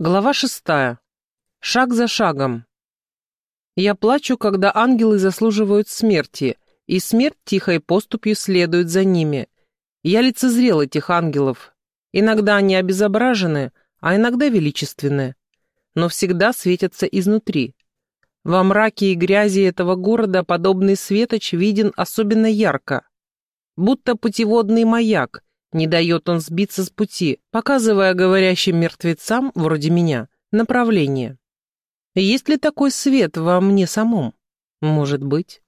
Глава шестая. Шаг за шагом. Я плачу, когда ангелы заслуживают смерти, и смерть тихой поступью следует за ними. Я лицезрел этих ангелов. Иногда они обезображены, а иногда величественны, но всегда светятся изнутри. Во мраке и грязи этого города подобный светоч виден особенно ярко. Будто путеводный маяк, не дает он сбиться с пути, показывая говорящим мертвецам, вроде меня, направление. Есть ли такой свет во мне самом? Может быть.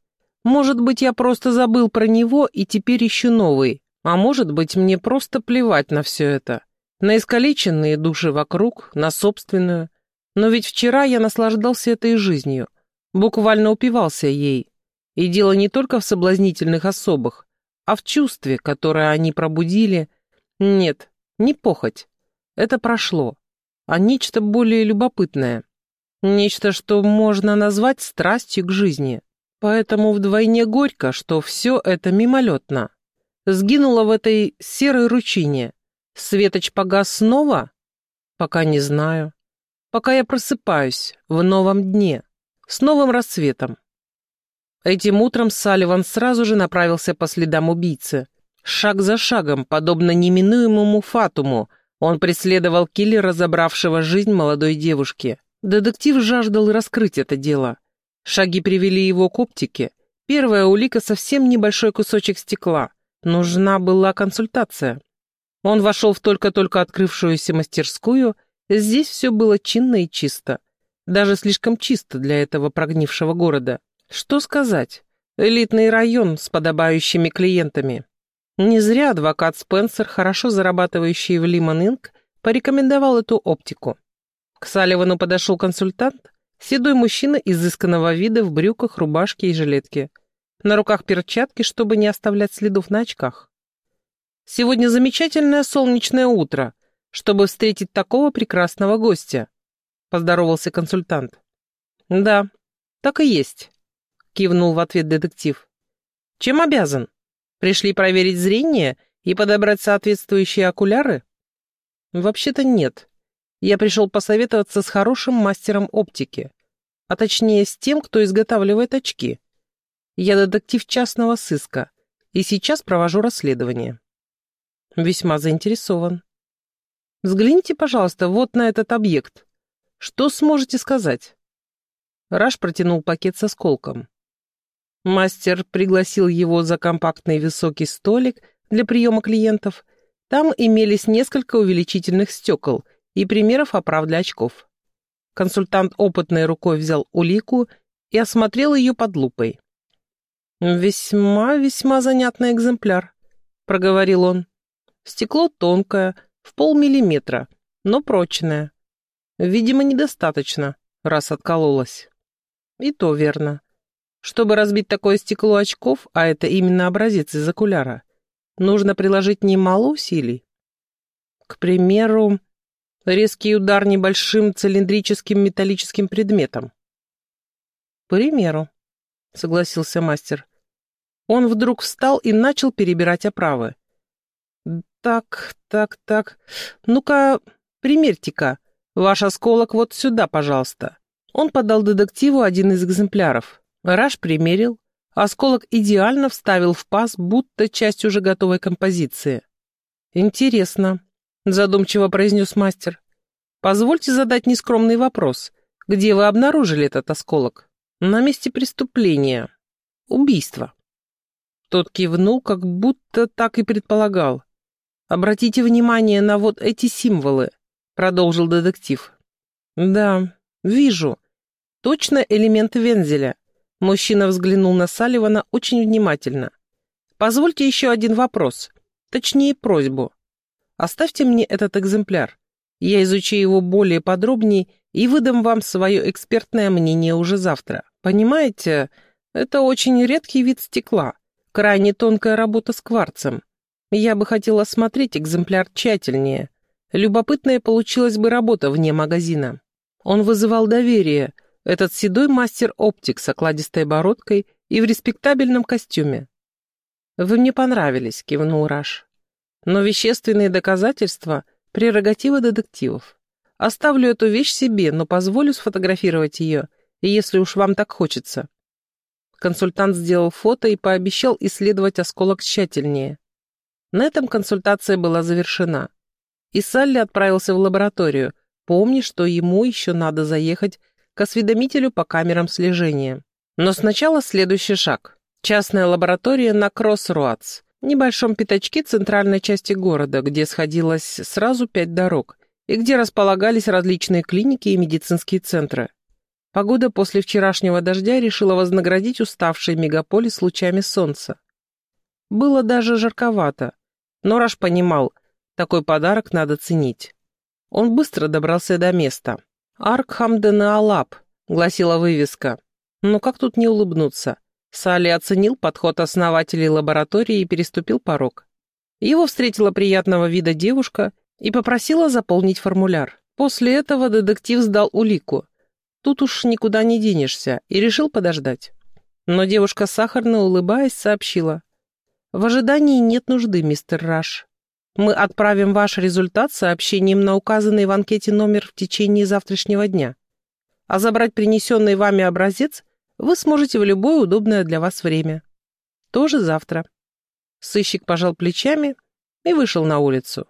Может быть, я просто забыл про него и теперь ищу новый. А может быть, мне просто плевать на все это. На искалеченные души вокруг, на собственную. Но ведь вчера я наслаждался этой жизнью. Буквально упивался ей. И дело не только в соблазнительных особых, а в чувстве, которое они пробудили. Нет, не похоть. Это прошло. А нечто более любопытное. Нечто, что можно назвать страстью к жизни. Поэтому вдвойне горько, что все это мимолетно. Сгинуло в этой серой ручине. Светоч погас снова? Пока не знаю. Пока я просыпаюсь в новом дне, с новым рассветом. Этим утром Салливан сразу же направился по следам убийцы. Шаг за шагом, подобно неминуемому фатуму, он преследовал киллера, забравшего жизнь молодой девушки. Детектив жаждал раскрыть это дело. Шаги привели его к оптике. Первая улика — совсем небольшой кусочек стекла. Нужна была консультация. Он вошел в только-только открывшуюся мастерскую. Здесь все было чинно и чисто. Даже слишком чисто для этого прогнившего города. Что сказать? Элитный район с подобающими клиентами. Не зря адвокат Спенсер, хорошо зарабатывающий в Лимон Инк, порекомендовал эту оптику. К Салливану подошел консультант, седой мужчина изысканного вида в брюках, рубашке и жилетке. На руках перчатки, чтобы не оставлять следов на очках. «Сегодня замечательное солнечное утро, чтобы встретить такого прекрасного гостя», — поздоровался консультант. «Да, так и есть. — кивнул в ответ детектив. «Чем обязан? Пришли проверить зрение и подобрать соответствующие окуляры?» «Вообще-то нет. Я пришел посоветоваться с хорошим мастером оптики, а точнее с тем, кто изготавливает очки. Я детектив частного сыска и сейчас провожу расследование». «Весьма заинтересован». «Взгляните, пожалуйста, вот на этот объект. Что сможете сказать?» Раш протянул пакет со сколком. Мастер пригласил его за компактный высокий столик для приема клиентов. Там имелись несколько увеличительных стекол и примеров оправ для очков. Консультант опытной рукой взял улику и осмотрел ее под лупой. «Весьма-весьма занятный экземпляр», — проговорил он. «Стекло тонкое, в полмиллиметра, но прочное. Видимо, недостаточно, раз откололось». «И то верно. Чтобы разбить такое стекло очков, а это именно образец из окуляра, нужно приложить немало усилий. К примеру, резкий удар небольшим цилиндрическим металлическим предметом. К примеру, согласился мастер. Он вдруг встал и начал перебирать оправы. Так, так, так. Ну-ка, примерьте-ка. Ваш осколок вот сюда, пожалуйста. Он подал детективу один из экземпляров. Раш примерил, осколок идеально вставил в паз, будто часть уже готовой композиции. «Интересно», — задумчиво произнес мастер. «Позвольте задать нескромный вопрос. Где вы обнаружили этот осколок?» «На месте преступления. Убийства». Тот кивнул, как будто так и предполагал. «Обратите внимание на вот эти символы», — продолжил детектив. «Да, вижу. Точно элементы вензеля. Мужчина взглянул на Салливана очень внимательно. «Позвольте еще один вопрос, точнее просьбу. Оставьте мне этот экземпляр. Я изучу его более подробнее и выдам вам свое экспертное мнение уже завтра. Понимаете, это очень редкий вид стекла, крайне тонкая работа с кварцем. Я бы хотела осмотреть экземпляр тщательнее. Любопытная получилась бы работа вне магазина. Он вызывал доверие — этот седой мастер-оптик с окладистой бородкой и в респектабельном костюме. «Вы мне понравились», — кивнул Раш. «Но вещественные доказательства — прерогатива детективов. Оставлю эту вещь себе, но позволю сфотографировать ее, если уж вам так хочется». Консультант сделал фото и пообещал исследовать осколок тщательнее. На этом консультация была завершена. И Салли отправился в лабораторию, помни, что ему еще надо заехать к осведомителю по камерам слежения. Но сначала следующий шаг. Частная лаборатория на Кроссруатс, небольшом пятачке центральной части города, где сходилось сразу пять дорог, и где располагались различные клиники и медицинские центры. Погода после вчерашнего дождя решила вознаградить уставший мегаполис лучами солнца. Было даже жарковато, но Раш понимал, такой подарок надо ценить. Он быстро добрался до места. «Аркхам Алап», — гласила вывеска. Но как тут не улыбнуться? Салли оценил подход основателей лаборатории и переступил порог. Его встретила приятного вида девушка и попросила заполнить формуляр. После этого детектив сдал улику. Тут уж никуда не денешься, и решил подождать. Но девушка сахарно улыбаясь сообщила. «В ожидании нет нужды, мистер Раш. Мы отправим ваш результат сообщением на указанный в анкете номер в течение завтрашнего дня. А забрать принесенный вами образец вы сможете в любое удобное для вас время. Тоже завтра. Сыщик пожал плечами и вышел на улицу.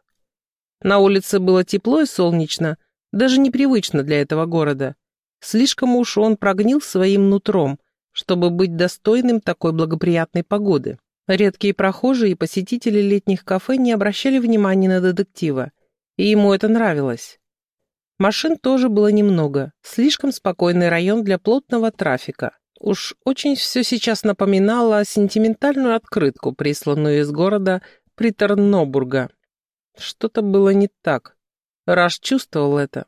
На улице было тепло и солнечно, даже непривычно для этого города. Слишком уж он прогнил своим нутром, чтобы быть достойным такой благоприятной погоды. Редкие прохожие и посетители летних кафе не обращали внимания на детектива, и ему это нравилось. Машин тоже было немного, слишком спокойный район для плотного трафика. Уж очень все сейчас напоминало сентиментальную открытку, присланную из города Приторнобурга. Что-то было не так. Раш чувствовал это.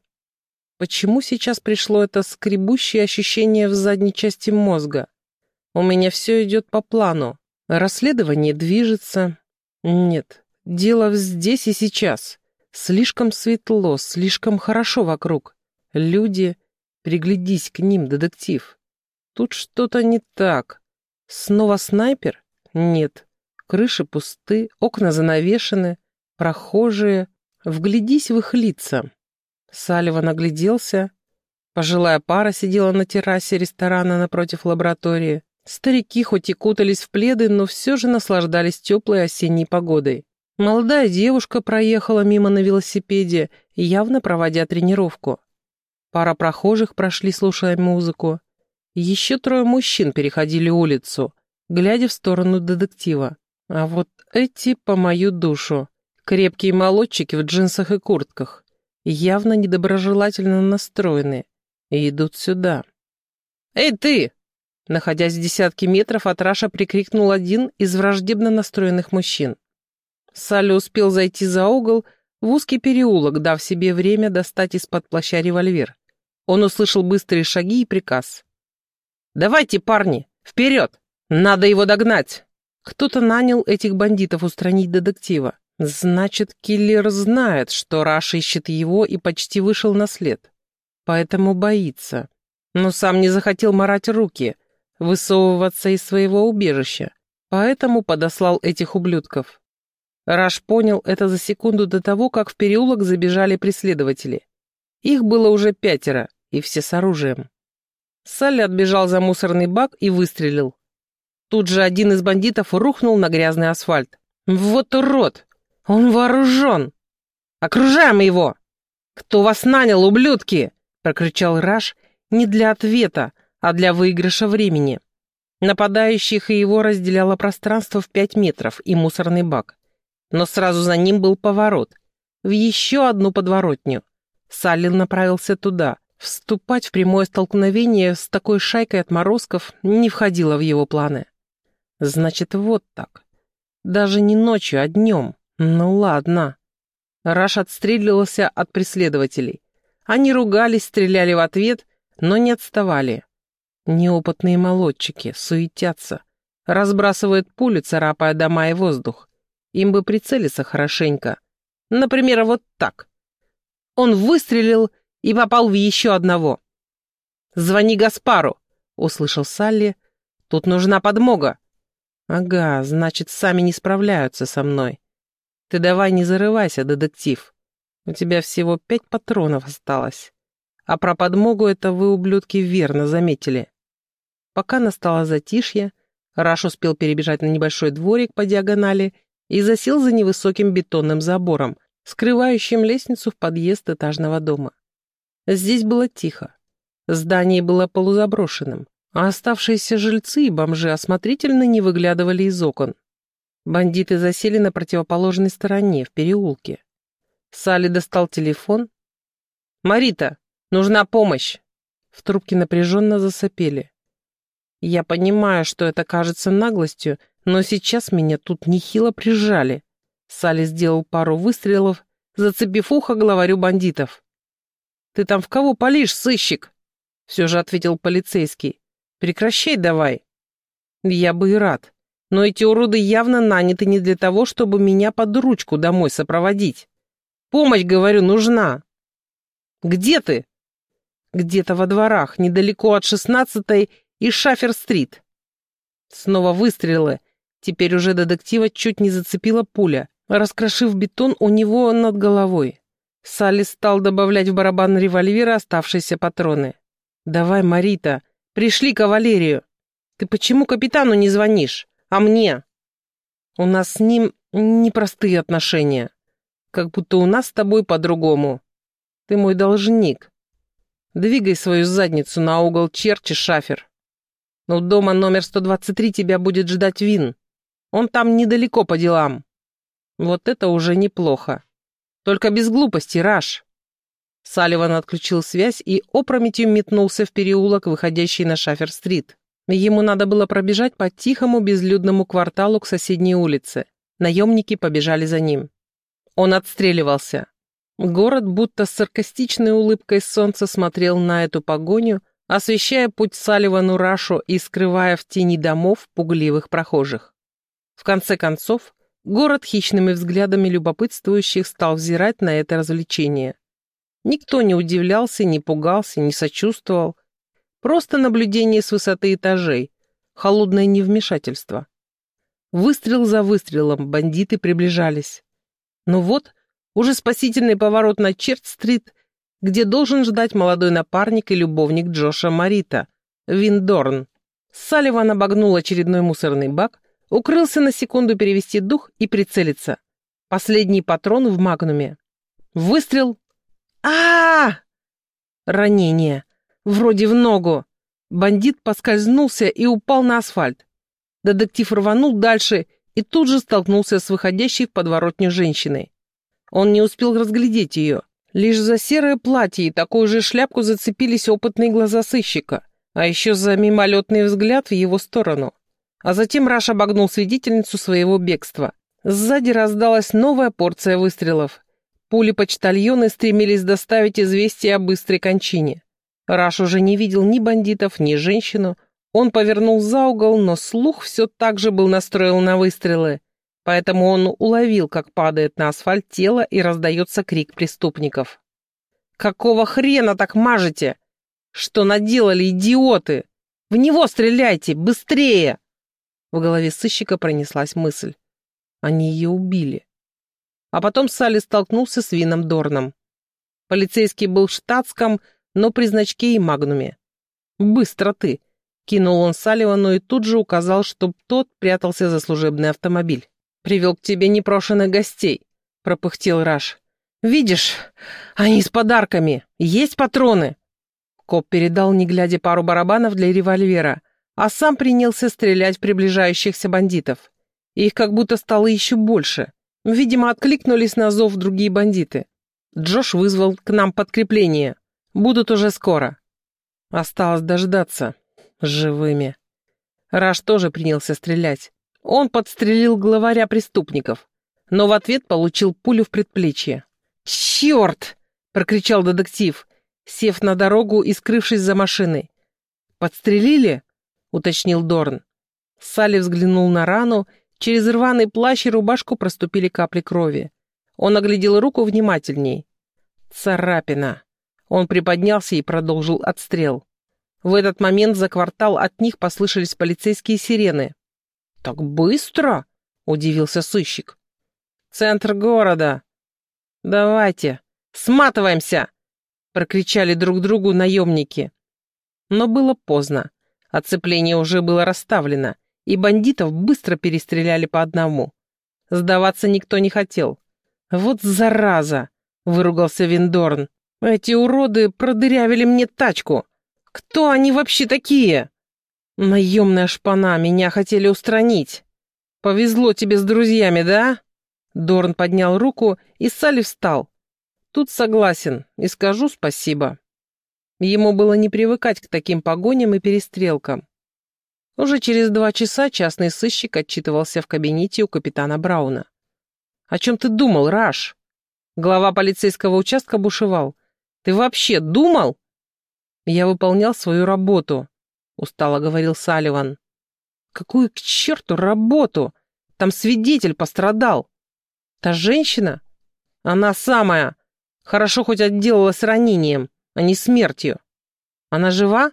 Почему сейчас пришло это скребущее ощущение в задней части мозга? У меня все идет по плану. Расследование движется. Нет, дело здесь и сейчас. Слишком светло, слишком хорошо вокруг. Люди... Приглядись к ним, детектив. Тут что-то не так. Снова снайпер? Нет. Крыши пусты, окна занавешены, прохожие. Вглядись в их лица. Салливан огляделся. Пожилая пара сидела на террасе ресторана напротив лаборатории. Старики хоть и кутались в пледы, но все же наслаждались теплой осенней погодой. Молодая девушка проехала мимо на велосипеде, явно проводя тренировку. Пара прохожих прошли, слушая музыку. Еще трое мужчин переходили улицу, глядя в сторону детектива. А вот эти по мою душу. Крепкие молодчики в джинсах и куртках. Явно недоброжелательно настроены. И идут сюда. «Эй, ты!» Находясь в десятке метров от Раша, прикрикнул один из враждебно настроенных мужчин. Салли успел зайти за угол в узкий переулок, дав себе время достать из-под плаща револьвер. Он услышал быстрые шаги и приказ. «Давайте, парни, вперед! Надо его догнать!» Кто-то нанял этих бандитов устранить детектива. Значит, киллер знает, что Раш ищет его и почти вышел на след. Поэтому боится. Но сам не захотел марать руки, высовываться из своего убежища. Поэтому подослал этих ублюдков. Раш понял это за секунду до того, как в переулок забежали преследователи. Их было уже пятеро, и все с оружием. Салли отбежал за мусорный бак и выстрелил. Тут же один из бандитов рухнул на грязный асфальт. «Вот урод! Он вооружен! Окружаем его! Кто вас нанял, ублюдки?» — прокричал Раш не для ответа, а для выигрыша времени. Нападающих и его разделяло пространство в пять метров и мусорный бак. Но сразу за ним был поворот. В еще одну подворотню. Саллин направился туда. Вступать в прямое столкновение с такой шайкой отморозков не входило в его планы. Значит, вот так. Даже не ночью, а днем. Ну ладно. Раш отстрелился от преследователей. Они ругались, стреляли в ответ, но не отставали. Неопытные молодчики суетятся, разбрасывают пули, царапая дома и воздух. Им бы прицелиться хорошенько. Например, вот так. Он выстрелил и попал в еще одного. «Звони Гаспару!» — услышал Салли. «Тут нужна подмога». «Ага, значит, сами не справляются со мной. Ты давай не зарывайся, детектив. У тебя всего пять патронов осталось. А про подмогу это вы, ублюдки, верно заметили. Пока настало затишье, Раш успел перебежать на небольшой дворик по диагонали и засел за невысоким бетонным забором, скрывающим лестницу в подъезд этажного дома. Здесь было тихо. Здание было полузаброшенным, а оставшиеся жильцы и бомжи осмотрительно не выглядывали из окон. Бандиты засели на противоположной стороне, в переулке. Салли достал телефон. «Марита, нужна помощь!» В трубке напряженно засопели. «Я понимаю, что это кажется наглостью, но сейчас меня тут нехило прижали». Салли сделал пару выстрелов, зацепив ухо главарю бандитов. «Ты там в кого палишь, сыщик?» Все же ответил полицейский. «Прекращай давай». «Я бы и рад. Но эти уроды явно наняты не для того, чтобы меня под ручку домой сопроводить. Помощь, говорю, нужна. Где ты? Где-то во дворах, недалеко от шестнадцатой и Шафер-стрит. Снова выстрелы. Теперь уже детектива чуть не зацепила пуля, раскрошив бетон у него над головой. Салли стал добавлять в барабан револьвера оставшиеся патроны. «Давай, Марита, пришли кавалерию. Ты почему капитану не звонишь? А мне? У нас с ним непростые отношения. Как будто у нас с тобой по-другому. Ты мой должник. Двигай свою задницу на угол Черчи, Шафер. У дома номер 123 тебя будет ждать Вин. Он там недалеко по делам. Вот это уже неплохо. Только без глупости, Раш. Салливан отключил связь и опрометью метнулся в переулок, выходящий на Шафер-стрит. Ему надо было пробежать по тихому безлюдному кварталу к соседней улице. Наемники побежали за ним. Он отстреливался. Город будто с саркастичной улыбкой солнца смотрел на эту погоню, освещая путь Салливану Рашу и скрывая в тени домов пугливых прохожих. В конце концов, город хищными взглядами любопытствующих стал взирать на это развлечение. Никто не удивлялся, не пугался, не сочувствовал, Просто наблюдение с высоты этажей, холодное невмешательство. Выстрел за выстрелом бандиты приближались. Но вот уже спасительный поворот на Черт-стрит, где должен ждать молодой напарник и любовник Джоша Марита, Виндорн. Салливан обогнул очередной мусорный бак, укрылся на секунду перевести дух и прицелиться. Последний патрон в магнуме. Выстрел. а, -а, -а! Ранение вроде в ногу. Бандит поскользнулся и упал на асфальт. Детектив рванул дальше и тут же столкнулся с выходящей в подворотню женщиной. Он не успел разглядеть ее. Лишь за серое платье и такую же шляпку зацепились опытные глаза сыщика, а еще за мимолетный взгляд в его сторону. А затем Раш обогнул свидетельницу своего бегства. Сзади раздалась новая порция выстрелов. Пули-почтальоны стремились доставить известие о быстрой кончине. Раш уже не видел ни бандитов, ни женщину. Он повернул за угол, но слух все так же был настроен на выстрелы. Поэтому он уловил, как падает на асфальт тело и раздается крик преступников. «Какого хрена так мажете? Что наделали, идиоты? В него стреляйте! Быстрее!» В голове сыщика пронеслась мысль. Они ее убили. А потом Салли столкнулся с Вином Дорном. Полицейский был в штатском, но при значке и магнуме. «Быстро ты!» — кинул он Салливану и тут же указал, чтоб тот прятался за служебный автомобиль. «Привел к тебе непрошенных гостей», — пропыхтел Раш. «Видишь, они с подарками. Есть патроны?» Коп передал, не глядя, пару барабанов для револьвера, а сам принялся стрелять в приближающихся бандитов. Их как будто стало еще больше. Видимо, откликнулись на зов другие бандиты. Джош вызвал к нам подкрепление. Будут уже скоро. Осталось дождаться. Живыми. Раш тоже принялся стрелять. Он подстрелил главаря преступников, но в ответ получил пулю в предплечье. «Черт!» — прокричал детектив, сев на дорогу и скрывшись за машиной. «Подстрелили?» — уточнил Дорн. Салли взглянул на рану, через рваный плащ и рубашку проступили капли крови. Он оглядел руку внимательней. «Царапина!» Он приподнялся и продолжил отстрел. В этот момент за квартал от них послышались полицейские сирены. «Так быстро?» — удивился сыщик. «Центр города». «Давайте», Сматываемся!» — прокричали друг другу наемники. Но было поздно. Оцепление уже было расставлено, и бандитов быстро перестреляли по одному. Сдаваться никто не хотел. «Вот зараза!» — выругался Виндорн. «Эти уроды продырявили мне тачку! Кто они вообще такие?» «Наемная шпана, меня хотели устранить!» «Повезло тебе с друзьями, да?» Дорн поднял руку, и Салли встал. «Тут согласен, и скажу спасибо». Ему было не привыкать к таким погоням и перестрелкам. Уже через два часа частный сыщик отчитывался в кабинете у капитана Брауна. «О чем ты думал, Раш?» Глава полицейского участка бушевал. «Ты вообще думал?» «Я выполнял свою работу», — устало говорил Салливан. «Какую к черту работу? Там свидетель пострадал. Та женщина? Она самая. Хорошо хоть отделалась ранением, а не смертью. Она жива?»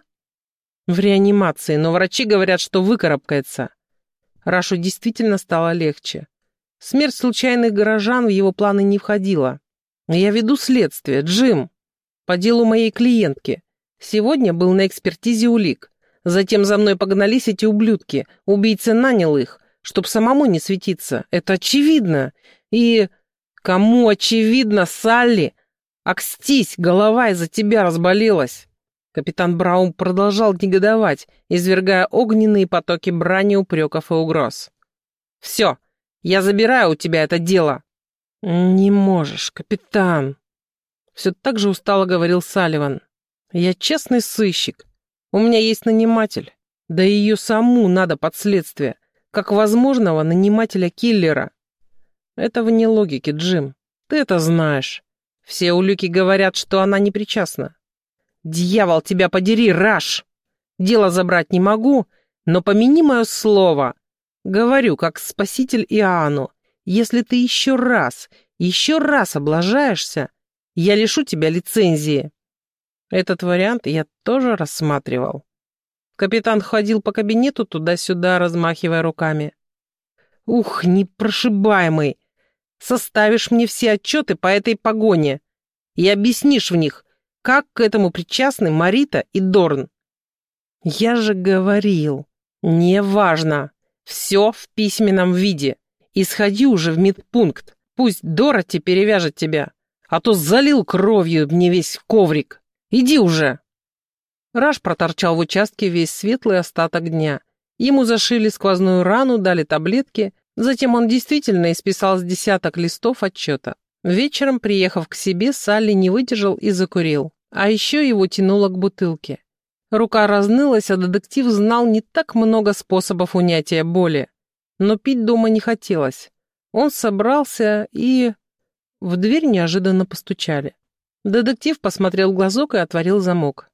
«В реанимации, но врачи говорят, что выкарабкается». Рашу действительно стало легче. Смерть случайных горожан в его планы не входила. Я веду следствие, Джим, по делу моей клиентки. Сегодня был на экспертизе улик. Затем за мной погнались эти ублюдки. Убийца нанял их, чтоб самому не светиться. Это очевидно. И... Кому очевидно, Салли? Акстись, голова из-за тебя разболелась. Капитан Браун продолжал негодовать, извергая огненные потоки брани, упреков и угроз. «Все, я забираю у тебя это дело». «Не можешь, капитан», — все так же устало говорил Салливан. «Я честный сыщик. У меня есть наниматель. Да ее саму надо под следствие, как возможного нанимателя-киллера». Это вне логики, Джим. Ты это знаешь. Все улики говорят, что она не причастна. Дьявол, тебя подери, Раш! Дело забрать не могу, но помяни мое слово. Говорю, как спаситель Иоанну, если ты еще раз, еще раз облажаешься, я лишу тебя лицензии. Этот вариант я тоже рассматривал. Капитан ходил по кабинету туда-сюда, размахивая руками. «Ух, непрошибаемый! Составишь мне все отчеты по этой погоне и объяснишь в них, как к этому причастны Марита и Дорн». «Я же говорил, неважно. Все в письменном виде. И сходи уже в медпункт. Пусть Дороти перевяжет тебя. А то залил кровью мне весь коврик. Иди уже!» Раш проторчал в участке весь светлый остаток дня. Ему зашили сквозную рану, дали таблетки. Затем он действительно исписал с десяток листов отчета. Вечером, приехав к себе, Салли не выдержал и закурил. А еще его тянуло к бутылке. Рука разнылась, а детектив знал не так много способов унятия боли. Но пить дома не хотелось. Он собрался и... В дверь неожиданно постучали. Детектив посмотрел глазок и отворил замок.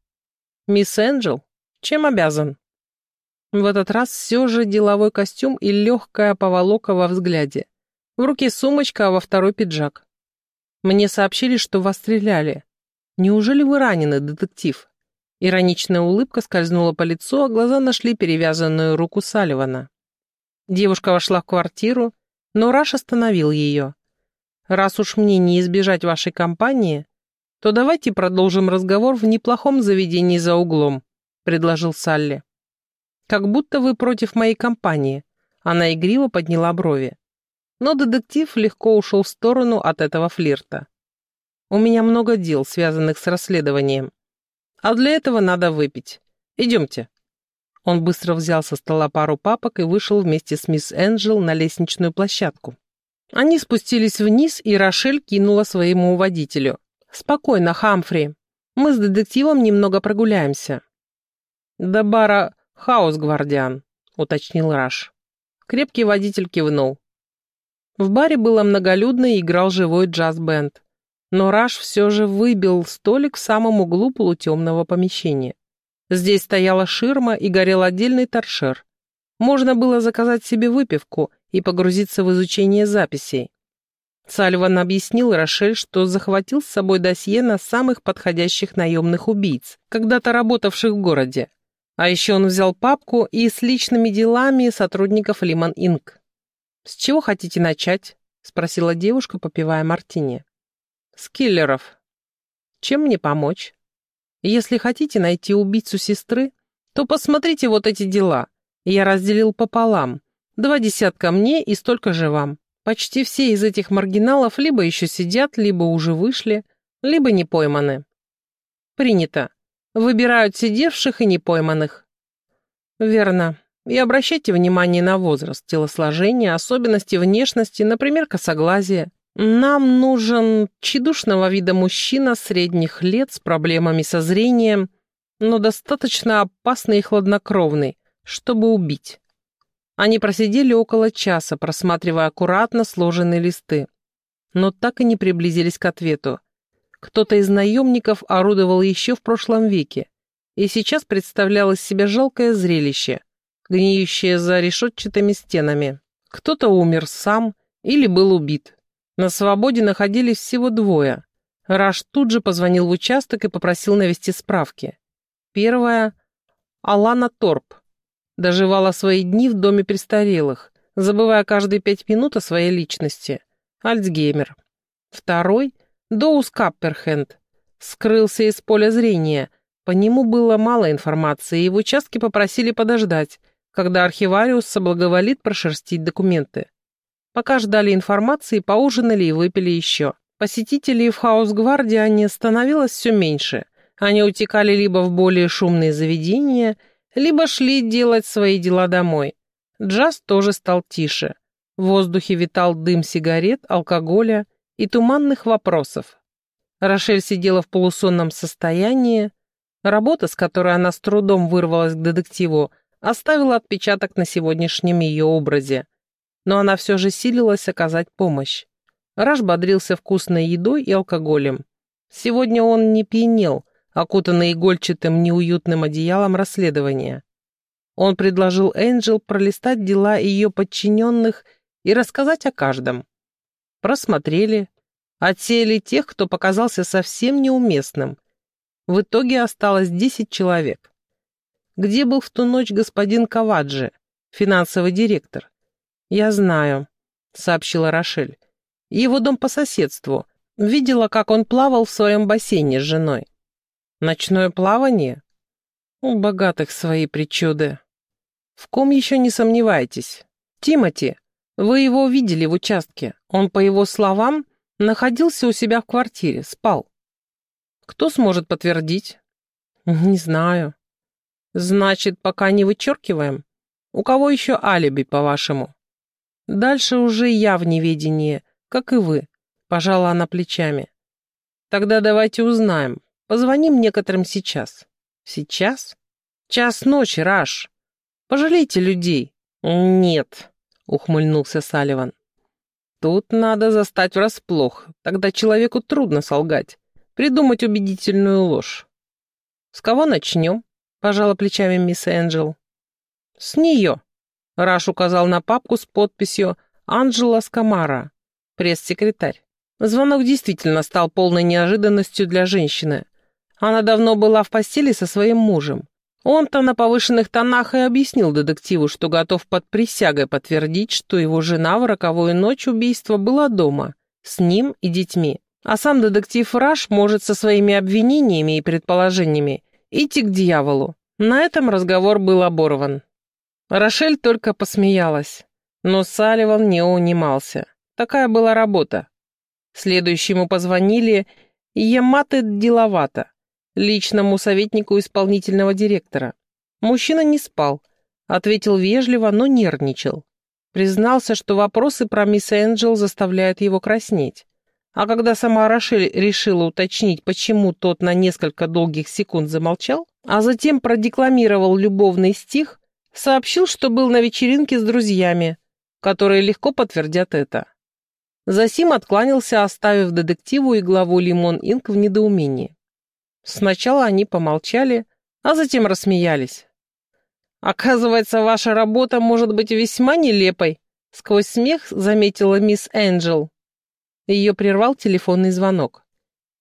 «Мисс Энджел? Чем обязан?» В этот раз все же деловой костюм и легкая поволока во взгляде. В руке сумочка, а во второй пиджак. «Мне сообщили, что вас стреляли. Неужели вы ранены, детектив?» Ироничная улыбка скользнула по лицу, а глаза нашли перевязанную руку Салливана. Девушка вошла в квартиру, но Раш остановил ее. «Раз уж мне не избежать вашей компании, то давайте продолжим разговор в неплохом заведении за углом», — предложил Салли. «Как будто вы против моей компании», — она игриво подняла брови. Но детектив легко ушел в сторону от этого флирта. «У меня много дел, связанных с расследованием. А для этого надо выпить. Идемте». Он быстро взял со стола пару папок и вышел вместе с мисс Энджел на лестничную площадку. Они спустились вниз, и Рошель кинула своему водителю. «Спокойно, Хамфри. Мы с детективом немного прогуляемся». «До бара Хаус Гвардиан», — уточнил Раш. Крепкий водитель кивнул. В баре было многолюдно и играл живой джаз-бенд но Раш все же выбил столик в самом углу полутемного помещения. Здесь стояла ширма и горел отдельный торшер. Можно было заказать себе выпивку и погрузиться в изучение записей. Сальван объяснил Рошель, что захватил с собой досье на самых подходящих наемных убийц, когда-то работавших в городе. А еще он взял папку и с личными делами сотрудников Лиман Инк. «С чего хотите начать?» — спросила девушка, попивая мартини. «С киллеров», Чем мне помочь? Если хотите найти убийцу сестры, то посмотрите вот эти дела. Я разделил пополам. Два десятка мне и столько же вам. Почти все из этих маргиналов либо еще сидят, либо уже вышли, либо не пойманы. Принято. Выбирают сидевших и не пойманных. Верно. И обращайте внимание на возраст, телосложение, особенности внешности, например, косоглазие. Нам нужен тщедушного вида мужчина средних лет с проблемами со зрением, но достаточно опасный и хладнокровный, чтобы убить. Они просидели около часа, просматривая аккуратно сложенные листы, но так и не приблизились к ответу. Кто-то из наемников орудовал еще в прошлом веке, и сейчас представлял из себя жалкое зрелище, гниющее за решетчатыми стенами. Кто-то умер сам или был убит. На свободе находились всего двое. Раш тут же позвонил в участок и попросил навести справки. Первая — Алана Торп. Доживала свои дни в доме престарелых, забывая каждые пять минут о своей личности. Альцгеймер. Второй — Доус Капперхенд. Скрылся из поля зрения. По нему было мало информации, и в участке попросили подождать, когда архивариус соблаговолит прошерстить документы. Пока ждали информации, поужинали и выпили еще. Посетителей в Хаус-Гвардиане становилось все меньше. Они утекали либо в более шумные заведения, либо шли делать свои дела домой. Джаз тоже стал тише. В воздухе витал дым сигарет, алкоголя и туманных вопросов. Рошель сидела в полусонном состоянии. Работа, с которой она с трудом вырвалась к детективу, оставила отпечаток на сегодняшнем ее образе. Но она все же силилась оказать помощь. Раш бодрился вкусной едой и алкоголем. Сегодня он не пьянел, окутанный игольчатым неуютным одеялом расследования. Он предложил Энджел пролистать дела ее подчиненных и рассказать о каждом. Просмотрели, отсеяли тех, кто показался совсем неуместным. В итоге осталось десять человек. Где был в ту ночь господин Каваджи, финансовый директор? Я знаю, сообщила Рошель. Его дом по соседству. Видела, как он плавал в своем бассейне с женой. Ночное плавание? У богатых свои причуды. В ком еще не сомневайтесь. Тимати, вы его видели в участке. Он, по его словам, находился у себя в квартире, спал. Кто сможет подтвердить? Не знаю. Значит, пока не вычеркиваем? У кого еще алиби, по-вашему? Дальше уже я в неведении, как и вы, пожала она плечами. Тогда давайте узнаем. Позвоним некоторым сейчас. Сейчас? Час ночи, Раш. Пожалейте людей. Нет, ухмыльнулся Салливан. Тут надо застать врасплох, тогда человеку трудно солгать, придумать убедительную ложь. С кого начнем? пожала плечами мисс Энджел. «С нее», — Раш указал на папку с подписью «Анджела Скамара», пресс-секретарь. Звонок действительно стал полной неожиданностью для женщины. Она давно была в постели со своим мужем. Он-то на повышенных тонах и объяснил детективу, что готов под присягой подтвердить, что его жена в роковую ночь убийства была дома, с ним и детьми. А сам детектив Раш может со своими обвинениями и предположениями идти к дьяволу. На этом разговор был оборван. Рошель только посмеялась, но Салливан не унимался. Такая была работа. Следующему позвонили Яматы Деловато, личному советнику исполнительного директора. Мужчина не спал, ответил вежливо, но нервничал. Признался, что вопросы про мисс Энджел заставляют его краснеть. А когда сама Рошель решила уточнить, почему тот на несколько долгих секунд замолчал, а затем продекламировал любовный стих, сообщил, что был на вечеринке с друзьями, которые легко подтвердят это. Засим откланялся, оставив детективу и главу Лимон Инк в недоумении. Сначала они помолчали, а затем рассмеялись. «Оказывается, ваша работа может быть весьма нелепой», — сквозь смех заметила мисс Энджел. Ее прервал телефонный звонок.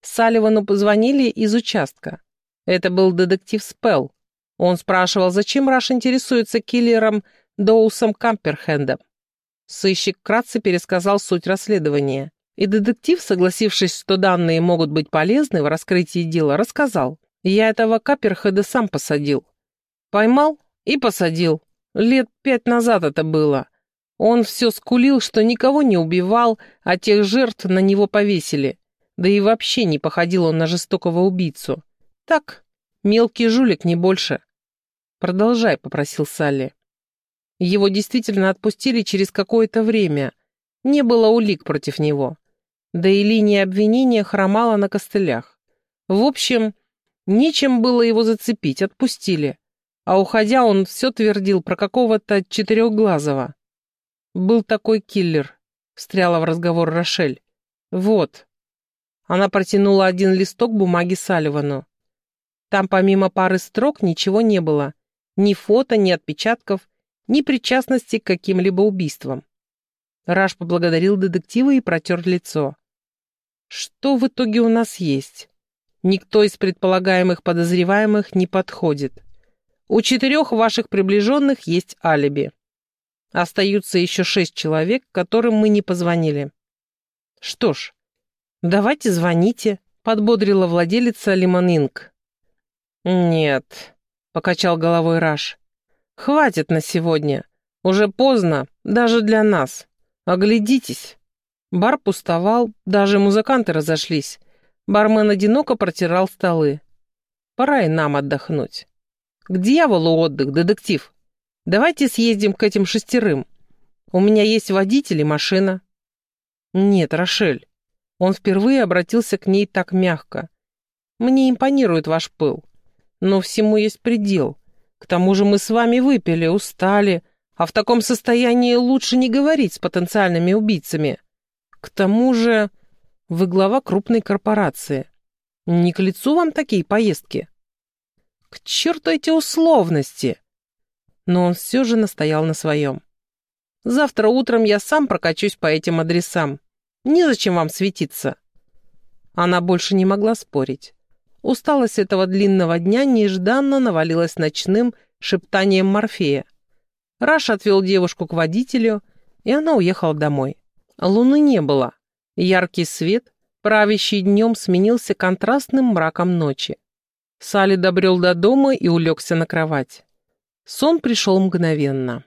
Салливану позвонили из участка. Это был детектив Спелл. Он спрашивал, зачем Раш интересуется киллером Доусом Камперхендом. Сыщик вкратце пересказал суть расследования. И детектив, согласившись, что данные могут быть полезны в раскрытии дела, рассказал. Я этого Каперхеда сам посадил. Поймал и посадил. Лет пять назад это было. Он все скулил, что никого не убивал, а тех жертв на него повесили. Да и вообще не походил он на жестокого убийцу. Так, мелкий жулик, не больше. «Продолжай», — попросил Салли. Его действительно отпустили через какое-то время. Не было улик против него. Да и линия обвинения хромала на костылях. В общем, нечем было его зацепить, отпустили. А уходя, он все твердил про какого-то четырехглазого. «Был такой киллер», — встряла в разговор Рошель. «Вот». Она протянула один листок бумаги Салливану. Там помимо пары строк ничего не было. Ни фото, ни отпечатков, ни причастности к каким-либо убийствам. Раш поблагодарил детектива и протер лицо. Что в итоге у нас есть? Никто из предполагаемых подозреваемых не подходит. У четырех ваших приближенных есть алиби. Остаются еще шесть человек, которым мы не позвонили. Что ж, давайте звоните, подбодрила владелица Лимонинг. Нет, покачал головой Раш. Хватит на сегодня. Уже поздно, даже для нас. Оглядитесь. Бар пустовал, даже музыканты разошлись. Бармен одиноко протирал столы. Пора и нам отдохнуть. К дьяволу отдых, детектив. Давайте съездим к этим шестерым. У меня есть водитель и машина. Нет, Рошель. Он впервые обратился к ней так мягко. Мне импонирует ваш пыл. Но всему есть предел. К тому же мы с вами выпили, устали, а в таком состоянии лучше не говорить с потенциальными убийцами. К тому же вы глава крупной корпорации. Не к лицу вам такие поездки. К черту эти условности! Но он все же настоял на своем. Завтра утром я сам прокачусь по этим адресам. Незачем вам светиться. Она больше не могла спорить. Усталость этого длинного дня нежданно навалилась ночным шептанием Морфея. Раш отвел девушку к водителю, и она уехала домой. Луны не было. Яркий свет, правящий днем, сменился контрастным мраком ночи. Салли добрел до дома и улегся на кровать. Сон пришел мгновенно.